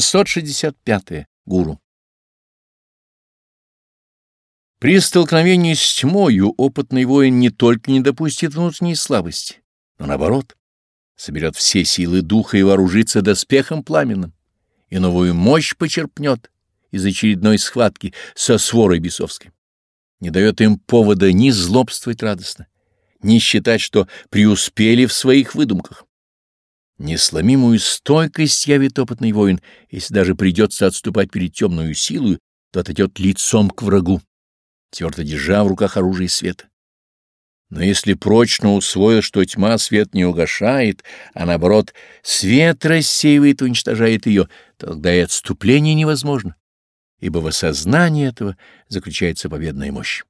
665. Гуру. При столкновении с тьмою опытный воин не только не допустит внутренней слабости, но наоборот, соберет все силы духа и вооружится доспехом пламенным, и новую мощь почерпнет из очередной схватки со сворой бесовской. Не дает им повода ни злобствовать радостно, ни считать, что преуспели в своих выдумках. Несломимую стойкость явит опытный воин, если даже придется отступать перед темную силою, то отойдет лицом к врагу, твердо держа в руках оружие света. Но если прочно усвоил, что тьма свет не угошает, а наоборот свет рассеивает и уничтожает ее, то тогда и отступление невозможно, ибо в осознании этого заключается победная мощь.